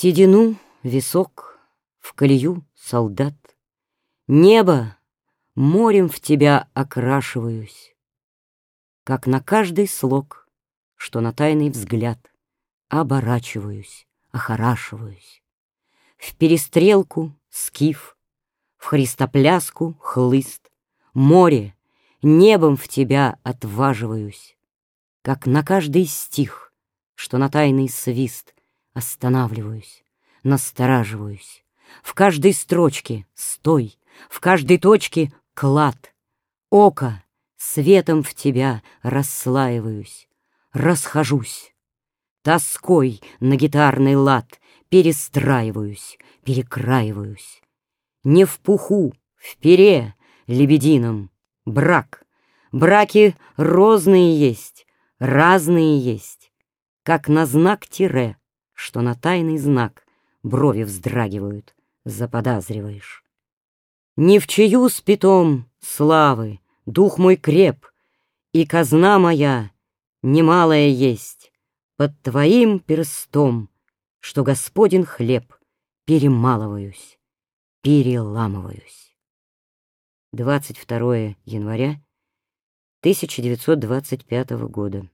седину висок, в колею солдат. Небо, морем в тебя окрашиваюсь, Как на каждый слог, что на тайный взгляд, Оборачиваюсь, охорашиваюсь. В перестрелку скиф, в христопляску хлыст, Море, небом в тебя отваживаюсь, Как на каждый стих, что на тайный свист Останавливаюсь, настораживаюсь. В каждой строчке стой, в каждой точке клад. Око, светом в тебя расслаиваюсь, расхожусь. Тоской на гитарный лад перестраиваюсь, перекраиваюсь. Не в пуху, в пере, лебедином, брак. Браки розные есть, разные есть, как на знак тире, что на тайный знак брови вздрагивают, заподозриваешь. Ни в чью спитом славы дух мой креп, И казна моя немалая есть Под твоим перстом, что Господен хлеб Перемалываюсь, переламываюсь. 22 января 1925 года.